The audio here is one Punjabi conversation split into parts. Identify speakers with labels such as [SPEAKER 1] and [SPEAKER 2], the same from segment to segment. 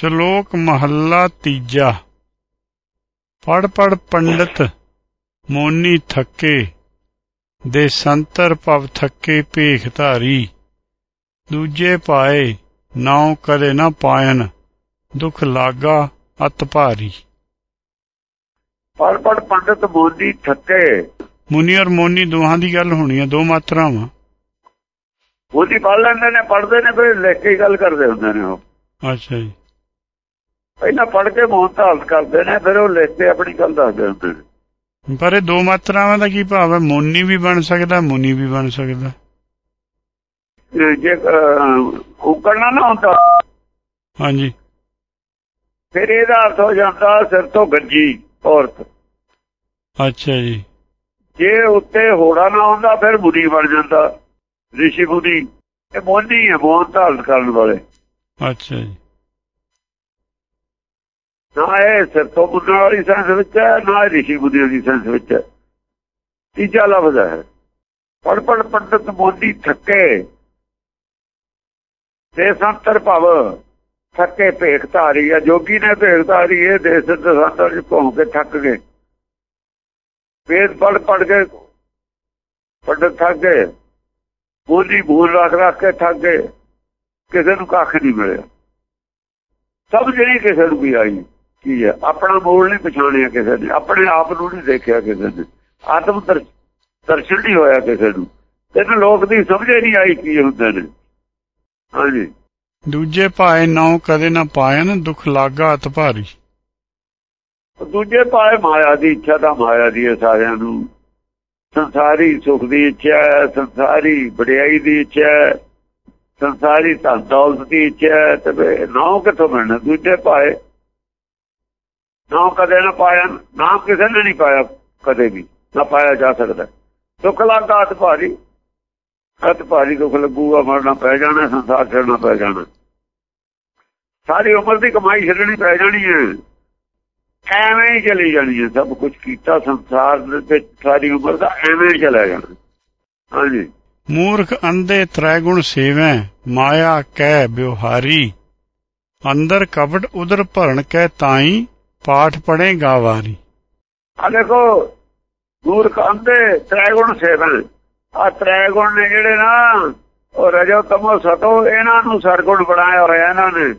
[SPEAKER 1] ਸ਼ਲੋਕ ਮਹੱਲਾ ਤੀਜਾ। ਪੜ ਪੜ ਪੰਡਤ ਮੋਨੀ ਥੱਕੇ ਦੇ ਸੰਤਰ ਭਵ ਥੱਕੇ ਭੇਖ ਧਾਰੀ। ਦੂਜੇ ਪਾਏ ਨਾਉ ਕਦੇ ਨਾ ਪਾਇਨ ਦੁਖ ਲਾਗਾ ਅਤ ਭਾਰੀ।
[SPEAKER 2] ਪੜ ਪੜ ਪੰਡਤ ਮੋਨੀ ਥੱਕੇ।
[SPEAKER 1] ਮੁਨੀ ਔਰ ਮੋਨੀ ਦੋਹਾਂ ਦੀ ਗੱਲ ਹੋਣੀ ਆ ਦੋ ਮਾਤਰਾਵਾਂ
[SPEAKER 2] ਮੋਨੀ ਪੜ ਲੈਂਦੇ ਨੇ ਪੜਦੇ ਨੇ ਫਿਰ ਲਿਖ ਕੇ ਹੀ ਗੱਲ ਕਰਦੇ ਹੁੰਦੇ ਨੇ ਉਹ।
[SPEAKER 1] ਅੱਛਾ ਜੀ।
[SPEAKER 2] ਪਹਿਲਾਂ ਪੜ ਕੇ ਧਾਰਨ ਕਰਦੇ ਨੇ ਫਿਰ ਉਹ ਲਿਖ ਕੇ ਆਪਣੀ ਗੱਲ ਦੱਸਦੇ ਹੁੰਦੇ ਨੇ।
[SPEAKER 1] ਪਰ ਇਹ ਦੋ ਮਾਤਰਾਵਾਂ ਦਾ ਕੀ ਭਾਵ ਹੈ? ਮੋਨੀ ਵੀ ਬਣ ਸਕਦਾ ਮੁਨੀ ਵੀ ਬਣ ਸਕਦਾ।
[SPEAKER 2] ਜੇ ਉਕੜਨਾ ਨਾ ਹੁੰਦਾ
[SPEAKER 1] ਹਾਂਜੀ।
[SPEAKER 2] ਫਿਰ ਇਹਦਾ ਅਰਥ ਹੋ ਜਾਂਦਾ ਸਿਰ ਤੋਂ ਗੱਜੀ ਔਰਤ।
[SPEAKER 1] ਅੱਛਾ ਜੀ।
[SPEAKER 2] ਜੇ ਉੱਤੇ ਹੋੜਾ ਨਾ ਹੁੰਦਾ ਫਿਰ ਮੁਨੀ ਬਣ ਜਾਂਦਾ ਰਿਸ਼ੀ ਮੁਨੀ ਇਹ ਮੋਨੀ ਹੈ ਧਾਰਨ ਕਰਨ ਵਾਲੇ।
[SPEAKER 1] ਅੱਛਾ ਜੀ।
[SPEAKER 2] ਨਾ ਇਹ ਸਿਰ ਤੋਂ ਮੁੰਨਣ ਵਾਲੀ ਸੈਂਸ ਵਿੱਚ ਹੈ, ਨਾ ਇਹ ਰਿਸ਼ੀ ਮੁਨੀ ਦੀ ਸੈਂਸ ਵਿੱਚ ਹੈ। ਤੀਜਾ ਲਫ਼ਜ਼ ਹੈ, ਪੜ ਪੜ ਪੰਡਤ ਮੋਨੀ ਥੱਕੇ। ਤੇ ਸੰਤਰ ਭਵ, ਥੱਕੇ ਭੇਖ ਧਾਰੀ ਆ ਜੋਗੀ ਨੇ ਭੇਖ ਧਾਰੀ, ਇਹ ਦੇਸ ਦੇ ਸੰਤਰ ਚ ਘੁੰਮ ਕੇ ਥੱਕ ਗਏ। ਵੇਦ ਪੜ ਪੜ ਕੇ ਪੰਡਤ ਥੱਕ ਗਏ। ਬੋਲੀ ਭੂਲ ਰੱਖ ਰੱਖ ਕੇ ਥੱਕ ਗਏ। ਕਿਸੇ ਨੂੰ ਕੱਖ ਨਹੀਂ ਮਿਲਿਆ। ਸਭ ਜਿਹੜੀ ਕਿਸੇ ਨੂੰ ਵੀ ਆਈ ਕੀ ਹੈ? ਆਪਣਾ ਮੂਲ ਨਹੀਂ ਪਛਾਣਿਆ ਕਿਸੇ ਨੇ ਆਪਣੇ ਆਪ ਨੂੰ ਨਹੀਂ ਦੇਖਿਆ ਕਿਸੇ ਨੇ। ਆਤਮ ਦਰਸ਼ਨ ਨਹੀਂ ਹੋਇਆ ਕਿਸੇ ਨੂੰ। ਤੈਨੂੰ ਲੋਕ ਦੀ ਸਮਝ ਨਹੀਂ ਆਈ ਕੀ ਹੁੰਦੇ ਨੇ। ਹਾਂਜੀ।
[SPEAKER 1] ਦੂਜੇ ਭਾਏ ਨਾਉ ਕਦੇ ਨਾ ਪਾਇਨ ਦੁਖ ਲਾਗਾ ਅਤ ਭਾਰੀ।
[SPEAKER 2] ਦੂਜੇ ਪਾਏ ਮਾਇਆ ਦੀ ਇੱਛਾ ਤਾਂ ਮਾਇਆ ਦੀ ਹੈ ਸਾਰਿਆਂ ਨੂੰ। ਸੰਸਾਰੀ ਸੁਖ ਦੀ ਇੱਛਾ ਹੈ ਸੰਸਾਰੀ ਵਡਿਆਈ ਦੀ ਇੱਛਾ ਹੈ ਸੰਸਾਰੀ ਧਨ ਦੌਲਤ ਦੀ ਇੱਛਾ ਹੈ ਤੇ ਨਾਮ ਕਿੱਥੋਂ ਮਿਲਣਾ? ਦੂਜੇ ਪਾਏ ਨਾਮ ਕਦੇ ਨਾ ਪਾਇਆ ਨਾਮ ਕਿਸੇ ਨੇ ਨਹੀਂ ਪਾਇਆ ਕਦੇ ਵੀ, ਨਾ ਪਾਇਆ ਜਾ ਸਕਦਾ। ਦੁੱਖ ਲੱਗਾ ਹੱਥ ਭਾਰੀ ਹੱਥ ਭਾਰੀ ਦੁੱਖ ਲੱਗੂਗਾ ਮਰਨਾ ਪੈ ਜਾਣਾ, ਸੰਸਾਰ ਛੱਡਣਾ ਪੈ ਜਾਣਾ। ਸਾਰੀ ਉਮਰ ਦੀ ਕਮਾਈ ਛੱਡਣੀ ਪੈ ਜਾਣੀ ਹੈ। ਐਵੇਂ ਹੀ ਚਲੀ ਜਾਣੀ ਹੈ, ਸਭ ਕੁਝ ਕੀਤਾ, ਸੰਸਾਰ ਦੇ ਵਿੱਚ ਸਾਰੀ ਉਮਰ ਦਾ ਐਵੇਂ ਹੀ ਚਲਾ ਜਾਣਾ। ਹਾਂਜੀ।
[SPEAKER 1] ਮੂਰਖ ਅੰਧੇ ਤ੍ਰੈ ਗੁਣ ਸੇਵੈ, ਮਾਇਆ ਕਹਿ ਬਿਵਹਾਰੀ ਅੰਦਰ ਕਵਟ ਉਦਰ ਭਰਨ ਕਹਿ ਤਾਈ ਪਾਠ ਪੜੇਗਾ ਵਾਰੀ
[SPEAKER 2] ਆ ਦੇਖੋ ਮੂਰਖ ਅੰਧੇ ਤ੍ਰੈਗੁਣ ਸੇਵਨ। ਆ ਤ੍ਰੈਗੁਣ ਨੇ ਜਿਹੜੇ ਨਾ, ਉਹ ਰਜੋ ਤਮੋ ਸਤੋ, ਇਹਨਾਂ ਨੂੰ ਸਰਗੁਣ ਬਣਾਇਆ ਹੋਇਆ ਇਹਨਾਂ ਨੇ।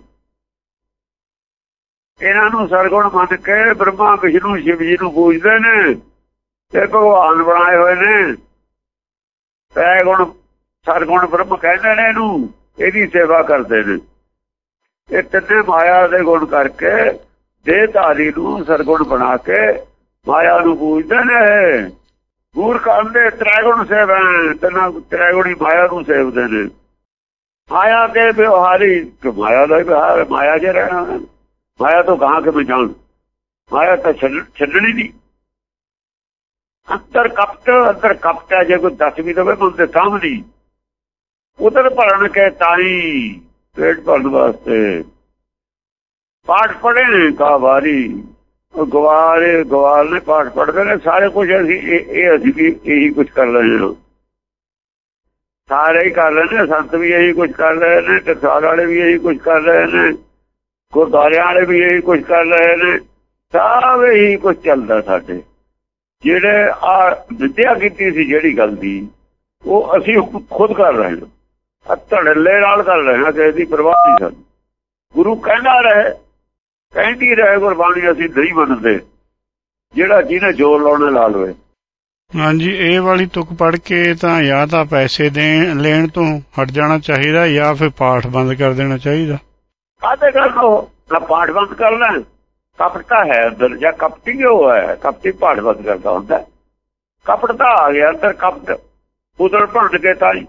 [SPEAKER 2] ਇਹਨਾਂ ਨੂੰ ਸਰਗੁਣ ਮੰਨ ਕੇ ਬ੍ਰਹਮਾ, ਵਿਸ਼ਨੂੰ, ਸ਼ਿਵ ਜੀ ਨੂੰ ਪੂਜਦੇ ਨੇ ਤੇ ਭਗਵਾਨ ਬਣਾਏ ਹੋਏ ਨੇ। ਤ੍ਰੈਗੁਣ, ਸਰਗੁਣ ਬ੍ਰਹਮ ਕਹਿੰਦੇ ਨੇ ਇਹਨੂੰ, ਇਹਦੀ ਸੇਵਾ ਕਰਦੇ ਨੇ। ਇਹ ਤਿੰਨੇ ਮਾਇਆ ਦੇ ਗੁਣ ਕਰਕੇ ਦੇਹਧਾਰੀ ਨੂੰ ਸਰਗੁਣ ਬਣਾ ਕੇ ਮਾਇਆ ਨੂੰ ਪੂਜਦੇ ਨੇ ਮੂਰਖ ਅੰਦੇ ਤ੍ਰੈਗੁਣ ਸੇਵਨ ਤਨਾ ਤ੍ਰੈਗੁਣੀ ਮਾਇਆ ਨੂੰ ਸੇਵਦੇ ਨੇ। ਮਾਇਆ ਕੇ ਵਿਵਹਾਰੀ, ਮਾਇਆ ਦਾ ਵਿਵਹਾਰ ਮਾਇਆ ਜੇ ਰਹਿਣਾ ਮਾਇਆ ਤੋਂ ਗਾਂ ਕਿ ਜਾਣ? ਮਾਇਆ ਤਾਂ ਛੱਡਣੀ ਨਹੀਂ। ਅੰਦਰ ਕਪਟ ਅੰਦਰ ਕਪਟ ਹੈ, ਜੇ ਕੋਈ ਦੱਸ ਵੀ ਦਵੇ ਮਨ ਤੇ ਸਾਹਮਣੀ ਉਧਰ ਭਰਨ ਕੇ ਤਾਈ ਪੇਟ ਭਰਨ ਵਾਸਤੇ ਪਾਠ ਪੜੇ ਨੇ ਕਾ ਵਾਰੀ। ਉਹ ਗਵਾਰੇ, ਗਵਾਰ ਨੇ ਪਾਠ ਪੜਦੇ ਨੇ, ਸਾਰੇ ਕੁਝ ਅਸੀਂ ਇਹ ਅਸੀਂ ਵੀ ਇਹੀ ਕੁਝ ਕਰ ਲੈਂਦੇ ਹਾਂ। ਸਾਰੇ ਹੀ ਕਰ ਲੈਂਦੇ ਸੰਤ ਵੀ ਇਹੀ ਕੁਝ ਕਰ ਰਹੇ ਨੇ ਟਕਸਾਲ ਵਾਲੇ ਵੀ ਇਹੀ ਕੁਝ ਕਰ ਰਹੇ ਨੇ ਗੁਰਦਾਰਿਆਂ ਵਾਲੇ ਵੀ ਇਹੀ ਕੁਝ ਕਰ ਰਹੇ ਨੇ, ਸਭ ਇਹੀ ਕੁਝ ਚੱਲਦਾ ਸਾਡੇ। ਜਿਹੜੇ ਆ ਵਿਦਿਆ ਕੀਤੀ ਸੀ ਜਿਹੜੀ ਗੱਲ ਦੀ, ਉਹ ਅਸੀਂ ਖੁਦ ਕਰ ਰਹੇ ਹਾਂ। ਧੜਲੇ ਨਾਲ ਕਰ ਰਹੇ ਹਾਂ, ਕਿਸੇ ਦੀ ਪਰਵਾਹ ਨਹੀਂ ਸਾਨੂੰ। ਗੁਰੂ ਕਹਿੰਦਾ ਰਹੇ ਕਹਿੰਦੀ ਰਹੇ ਗੁਰਬਾਣੀ ਅਸੀਂ ਨਹੀਂ ਮੰਨਦੇ ਜਿਹੜਾ ਜਿਹਨੇ ਜੋਰ ਲਾਉਣੇ ਲਾ ਲਵੇ।
[SPEAKER 1] ਹਾਂਜੀ ਇਹ ਵਾਲੀ ਤੁਕ ਪੜ ਕੇ ਤਾਂ ਜਾਂ ਤਾਂ ਪੈਸੇ ਦੇਣ ਲੈਣ ਤੋਂ ਹਟ ਜਾਣਾ ਚਾਹੀਦਾ ਜਾਂ ਫਿਰ ਪਾਠ ਬੰਦ ਕਰ ਦੇਣਾ ਚਾਹੀਦਾ।
[SPEAKER 2] ਕਾਹਦੇ ਕਰ ਲੋ ਨਾ ਪਾਠ ਬੰਦ ਕਰਨਾ ਕਪਟਾ ਹੈ ਅੰਦਰ ਜਾਂ ਕਪਟੀ ਹੋ ਹੈ ਕਪਟੀ ਪਾਠ ਬੰਦ ਕਰਦਾ ਹੁੰਦਾ ਕਪਟ ਤਾਂ ਆ ਗਿਆ ਅੰਦਰ ਕਪਟ ਉਧਰ ਭੰਡ ਕੇ ਤਾਈ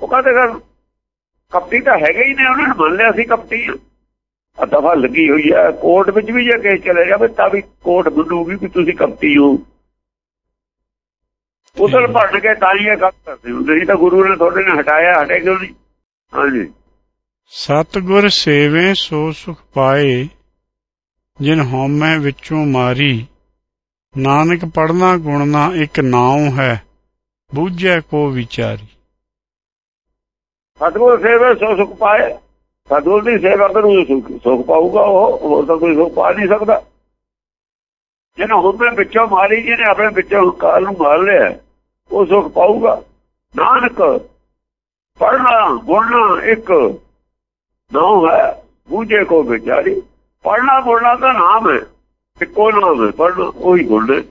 [SPEAKER 2] ਉਹ ਕਾਹਦੇ ਕਰ ਕਪਟੀ ਤਾਂ ਹੈਗਾ ਹੀ ਨੇ ਉਹਨਾਂ ਨੇ ਮੰਨ ਲਿਆ ਸੀ ਕਪਟੀ। ਦਫਾ ਲੱਗੀ ਹੋਈ ਹੈ ਕੋਰਟ ਵਿੱਚ ਵੀ ਜੇ ਕੇਸ ਚਲੇ ਜਾਵੇ ਤਾਂ ਵੀ ਕੋਰਟ ਮੰਨੂਗੀ ਕਿ ਤੁਸੀਂ ਕਪਟੀ ਹੋ। ਉਧਰ ਭੰਡ ਕੇ ਇਹ ਕੰਮ ਕਰਦੇ ਹੁੰਦੇ ਸੀ ਤਾਂ ਗੁਰੂ ਨੇ ਤੁਹਾਡੇ ਨੇ ਹਟਾਇਆ ਹਟੇ ਕਿਉਂ ਨਹੀਂ? ਹਾਂਜੀ।
[SPEAKER 1] ਸਤਗੁਰ ਸੇਵੇ ਸੋ ਸੁਖ ਪਾਏ ਜਿਨ ਹਉਮੈ ਵਿੱਚੋਂ ਮਾਰੀ। ਨਾਨਕ ਪੜਨਾ ਗੁਣਨਾ ਇੱਕ ਨਾਉ ਹੈ ਬੂਝੈ ਕੋ ਵਿਚਾਰੀ।
[SPEAKER 2] ਸਤਗੁਰ ਸੇਵੇ ਸੋ ਸੁਖ ਪਾਏ। ਸਤਿਗੁਰ ਦੀ ਸੇਵਾ ਕਰੂ ਸੁਖ ਪਾਊਗਾ ਉਹ, ਹੋਰ ਤਾਂ ਕੋਈ ਸੁਖ ਪਾ ਨਹੀਂ ਸਕਦਾ। ਜਿਹਨੇ ਹੁਣੇ ਵਿੱਚੋਂ ਮਾਰੀ, ਜਿਹਨੇ ਆਪਣੇ ਵਿੱਚੋਂ ਕਾਲ ਨੂੰ ਮਾਰ ਲਿਆ, ਉਹ ਸੁਖ ਪਾਊਗਾ। ਨਾਨਕ ਪੜਨਾ ਗੁਣਨਾ ਇੱਕ ਨਾਮ ਹੈ, ਬੂਝੇ ਕੋ ਵਿਚਾਰੀ। ਪੜਨਾ ਗੁਣਨਾ ਦਾ ਨਾਮ ਹੈ, ਇੱਕੋ ਨਾਮ ਹੈ ਪੜਨਾ ਉਹੀ ਗੁਣ ਹੈ।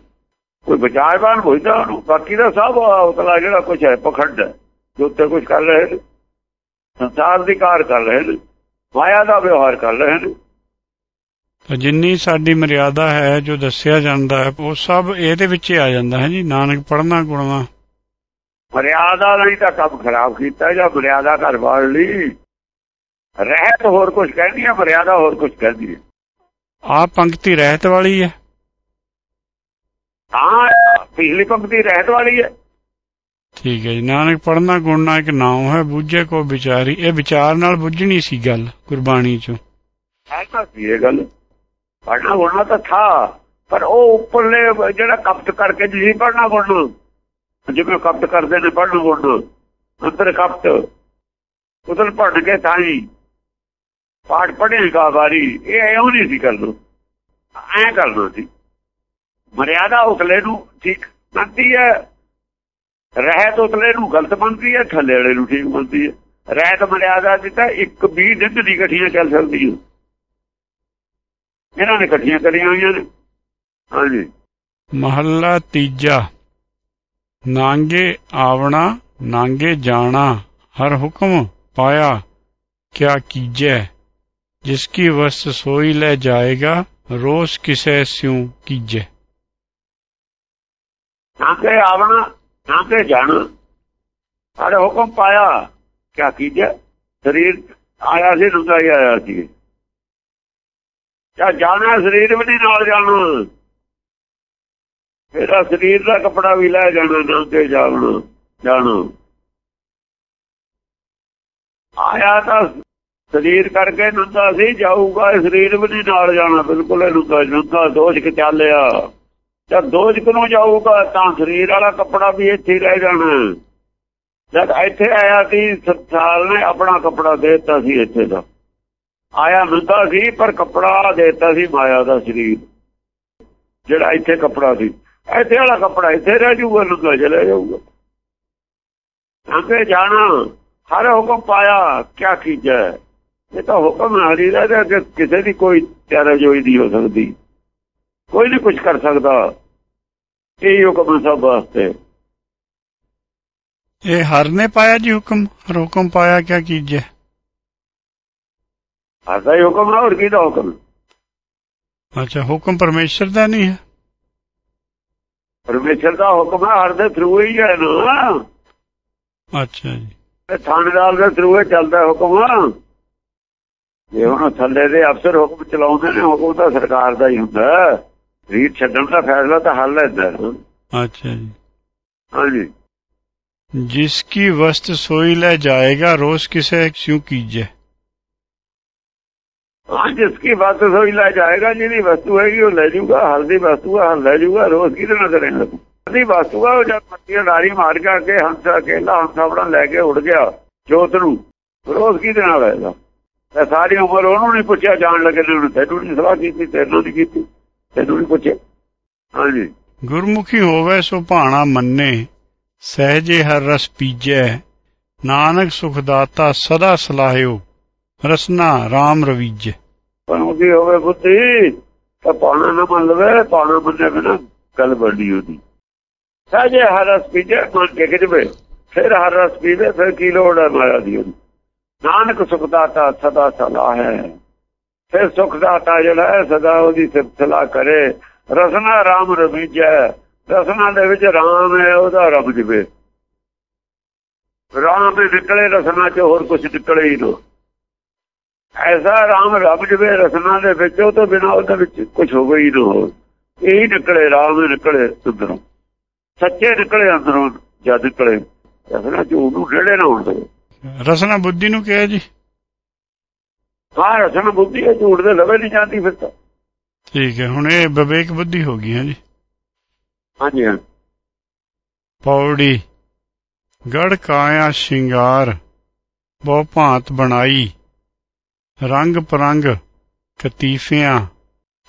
[SPEAKER 2] ਕੋਈ ਵਿਚਾਰਵਾਨ ਹੋਈਦਾ ਉਹਨੂੰ, ਬਾਕੀ ਦਾ ਸਭ ਉਤਲਾ ਜਿਹੜਾ ਕੁਝ ਹੈ, ਪਖੰਡ ਹੈ, ਜੋ ਉੱਤੇ ਕੁਝ ਕਰ ਰਹੇ ਨੇ। ਸੰਸਾਰ ਦੀ ਕਾਰ ਕਰ ਰਹੇ ਨੇ ਮਾਇਆ ਦਾ ਵਿਵਹਾਰ ਕਰ ਰਹੇ ਨੇ।
[SPEAKER 1] ਤਾਂ ਜਿੰਨੀ ਸਾਡੀ ਮਰਿਆਦਾ ਹੈ ਜੋ ਦੱਸਿਆ ਜਾਂਦਾ ਹੈ ਉਹ ਸਭ ਇਹਦੇ ਵਿੱਚ ਹੀ ਆ ਜਾਂਦਾ ਹੈ ਜੀ ਨਾਨਕ ਪੜਨਾ ਗੁਣਨਾ।
[SPEAKER 2] ਮਰਿਆਦਾ ਲਈ ਤਾਂ ਕੰਮ ਖਰਾਬ ਕੀਤਾ ਜਾਂ ਮਰਿਆਦਾ ਘਰ ਵਾਲ ਲਈ। ਰਹਿਤ ਹੋਰ ਕੁਝ ਕਹਿੰਦੀ ਹੈ ਮਰਿਆਦਾ ਹੋਰ ਕੁਝ ਕਹਿੰਦੀ ਹੈ।
[SPEAKER 1] ਆ ਪੰਕਤੀ ਰਹਿਤ ਵਾਲੀ ਹੈ।
[SPEAKER 2] ਹਾਂ ਪਿਛਲੀ ਪੰਕਤੀ ਰਹਿਤ ਵਾਲੀ ਹੈ।
[SPEAKER 1] ਠੀਕ ਹੈ ਜੀ। ਨਾਨਕ ਪੜਨਾ ਗੁਣਨਾ ਇੱਕ ਨਾਮ ਹੈ, ਬੁੱਝੇ ਕੋ ਵਿਚਾਰੀ। ਇਹ ਵਿਚਾਰ ਨਾਲ ਬੁੱਝਣੀ ਸੀ ਗੱਲ ਗੁਰਬਾਣੀ ਚੋਂ।
[SPEAKER 2] ਐਸਾ ਸੀ ਇਹ ਗੱਲ? ਪੜਨਾ ਗੁਣਨਾ ਤਾਂ ਥਾ, ਪਰ ਉਹ ਉੱਪਰਲੇ ਜਿਹੜਾ ਕਪਟ ਕਰਕੇ ਜੀ ਪੜਨਾ ਗੁਣਨਾ ਜਿਵੇਂ ਕਪਟ ਕਰਦੇ ਨੇ ਪੜਨਾ ਗੁਣਨਾ ਅੰਦਰ ਕਪਟ। ਉਧਰ ਪੜ ਕੇ ਥਾਈ। ਪਾਠ ਪੜੇਗਾ ਵਾਰੀ, ਇਹ ਐਉਂ ਨਹੀਂ ਸੀ ਕਰਨਾ। ਐ ਕਰਨਾ ਸੀ। ਮਰਿਆਦਾ ਉਤਲੇ ਨੂੰ ਠੀਕ ਕਰਦੀ ਹੈ। ਰਹਿਤ ਉਤਲੇ ਨੂੰ ਗਲਤ ਮੰਨਦੀ ਹੈ ਥੱਲੇ ਵਾਲੇ ਨੂੰ ਠੀਕ ਮੰਨਦੀ ਹੈ। ਰਹਿਤ ਮਰਿਆਦਾ ਦੀ ਤਾਂ ਇੱਕ ਵੀ ਦਿਨ ਦੀ ਇਕੱਠੀਆਂ ਚੱਲ ਸਕਦੀ ਹੈ ਇਹਨਾਂ ਨੇ ਇਕੱਠੀਆਂ ਕਰੀਆਂ ਹੋਈਆਂ ਨੇ। ਹਾਂਜੀ।
[SPEAKER 1] ਮਹੱਲਾ ਤੀਜਾ। ਨਾਂਗੇ ਆਵਣਾ ਨਾਂਗੇ ਜਾਣਾ ਹਰ ਹੁਕਮ ਪਾਇਆ ਕਿਆ ਕੀਜੈ? ਜਿਸ ਕੀ ਵਸਤ ਸੋਈ ਲੈ ਜਾਏਗਾ ਰੋਸ ਕਿਸੈ ਸਿਉ ਕੀਜੈ?
[SPEAKER 2] ਨਾ ਤੇ ਆਵਣਾ ਨਾ ਤੇ ਜਾਣਾ। ਸਾਡੇ ਹੁਕਮ ਪਾਇਆ। ਕਿਆ ਕੀਜੈ? ਸਰੀਰ ਆਇਆ ਸੀ ਰੁਕਾ ਹੀ ਆਇਆ ਸੀ। ਕਿਆ ਜਾਣਾ ਸਰੀਰ ਵੀ ਨਹੀਂ ਨਾਲ ਜਾਣਾ ਇਹਦਾ ਸਰੀਰ ਦਾ ਕਪੜਾ ਵੀ ਲੈ ਜਾਣਾ ਨਾ ਤੇ ਜਾਵਣਾ ਜਾਣਾ ਆਇਆ ਤਾਂ ਸਰੀਰ ਕਰਕੇ ਨੰਦਾ ਸੀ, ਜਾਊਗਾ ਸਰੀਰ ਵੀ ਨਹੀਂ ਨਾਲ ਜਾਣਾ, ਬਿਲਕੁਲ ਇਹਨੂੰ ਨੰਦਾ ਦੋਸ਼ ਕਿ ਚੱਲਿਆ ਜਦ ਦੋਜਕ ਨੂੰ ਜਾਊਗਾ, ਤਾਂ ਸਰੀਰ ਵਾਲਾ ਕੱਪੜਾ ਵੀ ਇੱਥੇ ਰਹਿ ਜਾਣਾ। ਜਦ ਇੱਥੇ ਆਇਆ ਸੀ ਸੰਸਾਰ ਨੇ ਆਪਣਾ ਕੱਪੜਾ ਦੇ ਦਿੱਤਾ ਸੀ ਇੱਥੇ ਦਾ। ਆਇਆ ਮਿਲਦਾ ਸੀ, ਪਰ ਕੱਪੜਾ ਦਿੱਤਾ ਸੀ ਮਾਇਆ ਦਾ ਸਰੀਰ। ਜਿਹੜਾ ਇੱਥੇ ਕੱਪੜਾ ਸੀ। ਇੱਥੇ ਵਾਲਾ ਕੱਪੜਾ ਇੱਥੇ ਰਹਿ ਜਾਊਗਾ ਨੰਦਾ ਚਲੇ ਜਾਊਗਾ। ਅੱਗੇ ਜਾਣਾ, ਹਰ ਹੁਕਮ ਪਾਇਆ, ਕਿਆ ਕੀਜੈ? ਇਹ ਤਾਂ ਹੁਕਮ ਹਰੀ ਦਾ ਕਿ ਕਿਸੇ ਦੀ ਕੋਈ ਤਿਆਰਾ ਜੋਈ ਦੀ ਹੋ ਸਕਦੀ। ਕੋਈ ਨਹੀਂ ਕੁਝ ਕਰ ਸਕਦਾ। ਇਹ ਹੁਕਮ ਸਭ ਵਾਸਤੇ।
[SPEAKER 1] ਇਹ ਹਰ ਨੇ ਪਾਇਆ ਜੀ ਹੁਕਮ? ਹਰ ਹੁਕਮ ਪਾਇਆ ਕਿਆ ਕੀਜੈ?
[SPEAKER 2] ਆਦਾ ਹੀ ਹੁਕਮ ਹੈ ਹੋਰ ਕਿਹਦਾ ਹੁਕਮ?
[SPEAKER 1] ਅੱਛਾ ਹੁਕਮ ਪਰਮੇਸ਼ਰ ਦਾ ਨਹੀਂ ਹੈ?
[SPEAKER 2] ਪਰਮੇਸ਼ਰ ਦਾ ਹੁਕਮ ਹੈ ਹਰ ਦੇ ਥਰੂ ਹੀ ਹੈ ਨਾ
[SPEAKER 1] ਅੱਛਾ ਜੀ।
[SPEAKER 2] ਥਾਣੇਦਾਰ ਦੇ ਥਰੂ ਹੀ ਚੱਲਦਾ ਹੁਕਮ। ਜੇ ਹੁਣ ਥੱਲੇ ਦੇ ਅਫਸਰ ਹੁਕਮ ਚਲਾਉਂਦੇ ਨੇ ਹੁਕਮ ਤਾਂ ਸਰਕਾਰ ਦਾ ਹੀ ਹੁੰਦਾ। ਰੀਤ ਛੱਡਣ ਦਾ ਫੈਸਲਾ ਤਾਂ ਹੱਲ ਹੈ ਇਦਾਂ
[SPEAKER 1] ਅੱਛਾ ਜੀ।
[SPEAKER 2] ਹਾਂਜੀ।
[SPEAKER 1] ਜਿਸ ਕੀ ਵਸਤ ਸੋਈ ਲੈ ਜਾਏਗਾ ਰੋਸ ਕਿਸੇ ਕਿਉ
[SPEAKER 2] ਕੀਜੇ। ਜਿਸ ਕੀ ਵਸਤ ਸੋਈ ਲੈ ਜਾਏਗਾ ਜਿਹਦੀ ਵਸਤੂ ਹੈਗੀ ਉਹ ਲੈ ਜੂਗਾ ਹਰ ਦੀ ਵਸਤੂ ਹਰ ਲੈ ਜੂਗਾ ਰੋਸ ਕਿਹਦੇ ਨਾਲ ਕਰੇਗਾ ਦੀ ਵਸਤੂ ਆ ਜਦ ਮੱਤੀ ਨਾਰੀ ਮਾਰ ਕੇ ਅੱਗੇ ਹੰਸਾ ਕੇਲਾ ਹੰਸਾਵੜਾ ਲੈ ਕੇ ਉੱਡ ਗਿਆ ਜੋਤ ਨੂੰ। ਰੋਸ ਕਿਹਦੇ ਨਾਲ ਆਏਗਾ? ਸਾਰੀ ਉਮਰ ਉਹਨੂੰ ਨਹੀਂ ਪੁੱਛਿਆ ਜਾਣ ਲੱਗੇ ਨੇ ਉਹਨੂੰ ਤੈਨੂੰ ਨਹੀਂ ਸਲਾਹ ਕੀਤੀ ਤੈਨੂੰ ਨਹੀਂ ਕੀਤੀ। ਤੈਨੂੰ ਨਹੀਂ ਪੁੱਛਿਆ? ਹਾਂਜੀ।
[SPEAKER 1] ਗੁਰਮੁਖੀ ਹੋਵੇ ਸੋ ਭਾਣਾ ਮੰਨੇ ਸਹਜੇ ਹਰ ਰਸ ਪੀਜੈ ਨਾਨਕ ਸੁਖ ਦਾਤਾ ਸਦਾ ਸਲਾਹਿਓ ਰਸਨਾ RAM ਰਵੀਜੈ।
[SPEAKER 2] ਉਹਦੀ ਹੋਵੇ ਬੁੱਧੀ ਤਾਂ ਪਾਣਾ ਨਾ ਮੰਨ ਲਵੇ ਪਾਣਾ ਮੰਨੇ ਬਿਨਾ ਗੱਲ ਬੜੀ ਉਹਦੀ। ਸਾਜੇ ਹਰ ਰਸ ਪੀਜੇ ਮੰਨ ਕੇ ਕਿਜਵੇ ਫਿਰ ਹਰ ਰਸ ਪੀਵੇ ਫਿਰ ਕੀ ਲੋੜ ਹੈ ਮਾਇਆ ਦੀ ਨਾਨਕ ਸੁਖ ਦਾਤਾ ਸਦਾ ਸਲਾਹ ਹੈ। ਫਿਰ ਸੁਖ ਦਾਤਾ ਜਿਹੜਾ ਹੈ ਸਦਾ ਉਹਦੀ ਸਿਫਤਲਾ ਕਰੇ। ਰਸਨਾ RAM ਰਵੀਜੈ ਰਸਨਾ ਦੇ ਵਿੱਚ RAM ਹੈ, ਉਹਦਾ ਰੱਬ ਜਵੇ ਰਾਮ ਦੇ ਨਿਕਲੇ ਰਸਨਾ ਚ ਹੋਰ ਕੁਝ ਨਿਕਲੇ ਹੀ ਨਾ। ਐਸਾ ਰਾਮ ਰੱਬ ਜਵੇ ਰਸਨਾ ਦੇ ਵਿੱਚ, ਉਹ ਤੋਂ ਬਿਨਾ ਉਹਦੇ ਵਿੱਚ ਕੁਝ ਹੋਵੇ ਹੀ ਨਾ ਹੋ ਇਹੀ ਨਿਕਲੇ, ਰਾਮ ਨਿਕਲੇ ਅੰਦਰੋਂ ਸੱਚੇ ਨਿਕਲੇ, ਅੰਦਰੋਂ ਜਦ ਨਿਕਲੇ। ਰਸਨਾ ਚ ਉਹਨੂੰ ਨੇੜੇ ਨਾ ਹੋਣ ਦੇ
[SPEAKER 1] ਰਸਨਾ ਬੁੱਧੀ ਨੂੰ ਕਿਹਾ ਜੀ?
[SPEAKER 2] ਹਾਂ ਰਸਨਾ ਬੁੱਧੀ ਹੈ ਝੂਠ ਦੇ ਲਵੇ ਨਹੀਂ ਜਾਂਦੀ ਫਿਰ ਤਾਂ।
[SPEAKER 1] ਠੀਕ ਹੈ ਹੁਣ ਇਹ ਵਿਵੇਕ ਬੁੱਧੀ ਹੋ ਗਈ ਹੈ ਜੀ
[SPEAKER 2] ਹਾਂਜੀ। ਹਾਂ
[SPEAKER 1] ਪੌੜੀ। ਗੜ ਕਾਇਆ ਸ਼ਿੰਗਾਰ ਬਹੁ ਭਾਂਤ ਬਣਾਈ। ਰੰਗ ਪਰੰਗ ਕਤੀਫਿਆਂ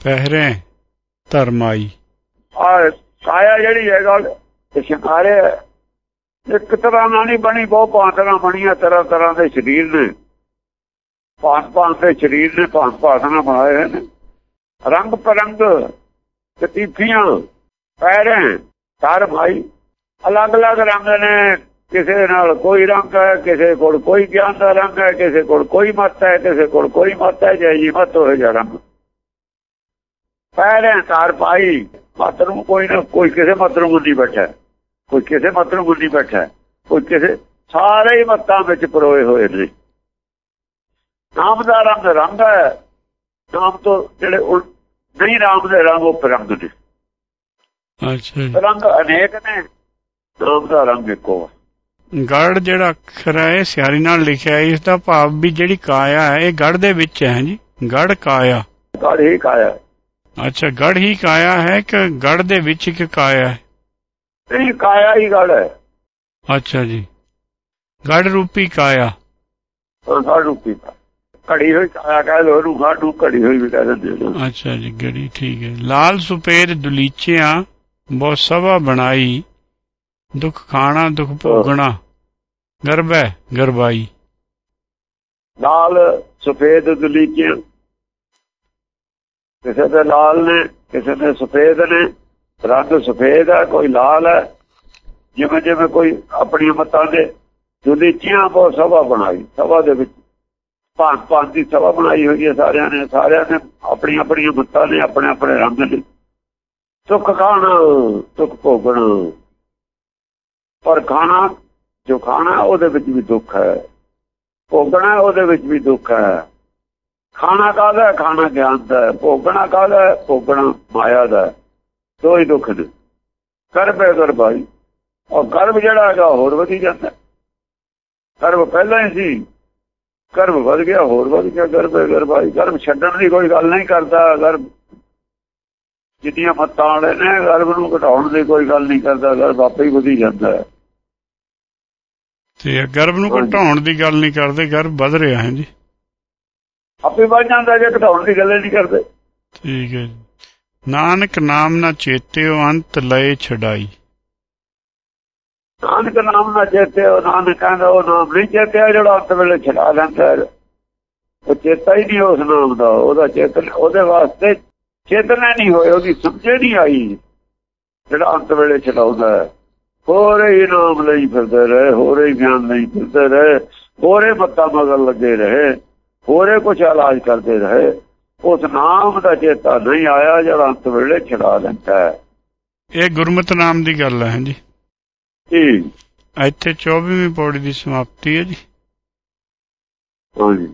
[SPEAKER 1] ਪਹਿਰੇ ਧਰਮਾਈ।
[SPEAKER 2] ਆ ਕਾਇਆ ਜਿਹੜੀ ਹੈ ਗੱਲ ਇਹ ਸ਼ਿੰਗਾਰੇ। ਇੱਕ ਤਰ੍ਹਾਂ ਨਾਲ ਨਹੀਂ ਬਣੀ ਬਹੁਤ ਭਾਂਤਾਂ ਬਣੀਆਂ ਤਰ੍ਹਾਂ ਤਰ੍ਹਾਂ ਦੇ ਸਰੀਰ ਨੇ। ਭਾਂਤ ਭਾਂਤ ਦੇ ਸਰੀਰ ਨੇ ਭਾਂਤ ਭਾਂਤ ਨਾਲ ਬਣਾਏ ਹੋਏ ਨੇ। ਰੰਗ ਪਰੰਗ ਕਤੀਫੀਆਂ ਪੈਰੇ ਧਰ ਭਾਈ ਅਲੱਗ ਅਲੱਗ ਰੰਗ ਨੇ। ਕਿਸੇ ਨਾਲ ਕੋਈ ਰੰਗ ਹੈ, ਕਿਸੇ ਕੋਲ ਕੋਈ ਗਿਆਨ ਦਾ ਰੰਗ ਹੈ, ਕਿਸੇ ਕੋਲ ਕੋਈ ਮਤ ਹੈ, ਕਿਸੇ ਕੋਲ ਕੋਈ ਮਤ ਹੈ ਜੈ ਜੀ ਮਤ ਹੋਏ ਜਾ ਰੰਗ। ਪੈਰੇ ਧਰ ਭਾਈ ਮਤ ਨੂੰ ਕੋਈ ਨਾ ਕੋਈ ਕਿਸੇ ਮਤ ਨੂੰ ਗੁੰਦੀ ਬੈਠਾ ਕੋਈ ਕਿਸੇ ਮਤ ਨੂੰ ਗੁੰਦੀ ਬੈਠਾ ਕੋਈ ਕਿਸੇ ਸਾਰੇ ਹੀ ਮਤਾਂ ਵਿੱਚ ਪਰੋਏ ਹੋਏ ਨੇ। ਨਾਮ ਦਾ ਰੰਗ ਰੰਗ ਹੈ। ਨਾਮ ਤੋਂ ਜਿਹੜੇ ਨਹੀਂ ਰਾਮ ਦੇ ਰੰਗ ਉਹ ਰੰਗ ਨੇ
[SPEAKER 1] ਅੱਛਾ
[SPEAKER 2] ਰੰਗ ਅਨੇਕ ਨੇ ਨਾਮ ਦਾ ਰੰਗ ਇੱਕੋ ਹੈ।
[SPEAKER 1] ਗੜ ਜਿਹੜਾ ਅਖਰ ਹੈ ਇਹ ਸਿਆਰੀ ਨਾਲ ਲਿਖਿਆ ਇਸ ਦਾ ਭਾਵ ਵੀ ਜਿਹੜੀ ਕਾਇਆ ਹੈ ਇਹ ਗੜ ਦੇ ਵਿੱਚ ਹੈ ਜੀ। ਗੜ ਕਾਇਆ।
[SPEAKER 2] ਗੜ ਹੀ ਕਾਇਆ
[SPEAKER 1] ਅੱਛਾ ਗੜ ਹੀ ਕਾਇਆ ਹੈ ਕਿ ਗੜ ਦੇ ਵਿੱਚ ਇੱਕ ਕਾਇਆ ਹੈ?
[SPEAKER 2] ਨਹੀਂ ਕਾਇਆ ਹੀ ਗੜ ਹੈ।
[SPEAKER 1] ਅੱਛਾ ਜੀ। ਗੜ ਰੂਪੀ ਕਾਇਆ।
[SPEAKER 2] ਗੜ ਰੂਪੀ ਦਾ ਘੜੀ ਹੋਈ ਕਹਿ ਲੋ ਨੂੰ ਘੜੀ ਹੋਈ ਵੀ ਕਹਿ ਦਿੰਦੇ ਨੇ।
[SPEAKER 1] ਅੱਛਾ ਜੀ ਗੜੀ ਠੀਕ ਹੈ। ਲਾਲ ਸੁਪੇਰ ਦੁਲੀਚਿਆਂ ਬਹੁ ਸਭਾ ਬਣਾਈ। ਦੁੱਖ ਖਾਣਾ ਦੁੱਖ ਭੋਗਣਾ। ਗਰਬੈ ਗਰਬਾਈ।
[SPEAKER 2] ਲਾਲ ਸਫੇਦ ਦਲੀਚੀਆਂ। ਕਿਸੇ ਦੇ ਲਾਲ ਨੇ ਕਿਸੇ ਦੇ ਸਫੇਦ ਨੇ। ਰੰਗ ਸਫੇਦ ਹੈ ਕੋਈ ਲਾਲ ਹੈ। ਜਿਵੇਂ ਜਿਵੇਂ ਕੋਈ ਆਪਣੀ ਮਤਾਂ ਦੇ ਦਲੀਚੀਆਂ ਬਹੁਤ ਸਭਾ ਬਣਾਈ। ਸਭਾ ਦੇ ਵਿੱਚ ਭਾਂਤ ਭਾਂਤ ਦੀ ਸਭਾ ਬਣਾਈ ਹੋਈ ਹੈ ਸਾਰਿਆਂ ਨੇ ਸਾਰਿਆਂ ਨੇ ਆਪਣੀ ਆਪਣੀਆਂ ਮਤਾਂ ਨੇ, ਆਪਣੇ ਆਪਣੇ ਰੰਗ ਨੇ। ਸੁੱਖ ਖਾਣਾ, ਸੁੱਖ ਭੋਗਣਾ। ਪਰ ਖਾਣਾ, ਜੋ ਖਾਣਾ ਉਹਦੇ ਵਿੱਚ ਵੀ ਦੁੱਖ ਹੈ। ਭੋਗਣਾ ਉਹਦੇ ਵਿੱਚ ਵੀ ਦੁੱਖ ਹੈ। ਖਾਣਾ ਕਾਹਦਾ ਖਾਣਾ ਗਿਆਨ ਦਾ ਭੋਗਣਾ ਕਾਹਦਾ ਭੋਗਣਾ ਮਾਇਆ ਦਾ ਹੈ। ਦੋ ਹੀ ਦੁੱਖ ਨੇ। ਕਰਬੇ ਗਰਬਾਈ ਔਰ ਗਰਭ ਜਿਹੜਾ ਹੈਗਾ, ਹੋਰ ਵਧੀ ਜਾਂਦਾ ਹੈ। ਗਰਭ ਪਹਿਲਾਂ ਹੀ ਸੀ। ਗਰਭ ਵਧ ਗਿਆ ਹੋਰ ਵਧ ਗਿਆ ਗਰਭੇ ਗਰਬਾਈ ਗਰਭ ਛੱਡਣ ਦੀ ਕੋਈ ਗੱਲ ਨਹੀਂ ਕਰਦਾ ਗਰਭ ਜਿੱਦੀਆਂ ਮੱਤਾਂ ਵਾਲੇ ਨੇ ਗਰਭ ਨੂੰ ਘਟਾਉਣ ਦੀ ਕੋਈ ਗੱਲ ਨਹੀਂ ਕਰਦਾ ਗਰਭ ਆਪੇ ਹੀ ਵਧੀ ਜਾਂਦਾ ਹੈ।
[SPEAKER 1] ਤੇ ਗਰਭ ਨੂੰ। ਘਟਾਉਣ ਦੀ ਗੱਲ ਨਹੀਂ ਕਰਦੇ ਗਰਭ ਵੱਧ ਰਿਹਾ ਹੈ ਜੀ।
[SPEAKER 2] ਆਪੇ ਵੱਧ ਜਾਂਦਾ ਜੇ ਘਟਾਉਣ ਦੀ ਗੱਲ ਨਹੀਂ ਕਰਦੇ।
[SPEAKER 1] ਠੀਕ ਹੈ ਨਾਨਕ ਨਾਮ ਨਾ ਚੇਤਿਓ ਅੰਤ ਲਏ ਛਡਾਈ।
[SPEAKER 2] ਨਾਨਕ ਨਾਮ ਨਾ ਚੇਤੇ, ਉਹ ਨਾਨਕ ਕਹਿੰਦਾ, ਉਹ ਨਾਮ ਨਹੀਂ ਚੇਤਿਆ ਜਿਹੜਾ ਅੰਤ ਵੇਲੇ ਛਡਾ ਲੈਂਦਾ ਉਹ ਚੇਤਾ ਹੀ ਨਹੀਂ ਉਸ ਨਾਮ ਦਾ, ਉਹਦਾ ਚੇਤਨ ਉਹਦੇ ਵਾਸਤੇ ਚੇਤਨਾ ਨਹੀਂ ਹੋਏ ਉਹਦੀ ਸਮਝੇ ਨਹੀਂ ਆਈ, ਜਿਹੜਾ ਅੰਤ ਵੇਲੇ ਛਡਾਉਂਦਾ ਹੈ। ਹੋਰੇ ਹੀ ਨਾਮ ਲਈ ਫਿਰਦੇ ਰਹੇ, ਹੋਰੇ ਹੀ ਗਿਆਨ ਲਈ ਫਿਰਦੇ ਰਹੇ, ਹੋਰੇ ਮੱਤਾ ਮਗਰ ਲੱਗੇ ਰਹੇ, ਹੋਰੇ ਕੁਛ ਇਲਾਜ ਕਰਦੇ ਰਹੇ। ਉਸ ਨਾਮ ਦਾ ਚੇਤਾ ਨਹੀਂ ਆਇਆ, ਜਿਹੜਾ ਅੰਤ ਵੇਲੇ ਛਡਾ ਲੈਂਦਾ ਹੈ।
[SPEAKER 1] ਇਹ ਗੁਰਮਤਿ ਨਾਮ ਦੀ ਗੱਲ ਹੈ ਜੀ
[SPEAKER 2] ਠੀਕ
[SPEAKER 1] ਇੱਥੇ 24ਵੀਂ ਪੌੜੀ ਦੀ ਸਮਾਪਤੀ ਹੈ ਜੀ।
[SPEAKER 2] ਹਾਂਜੀ।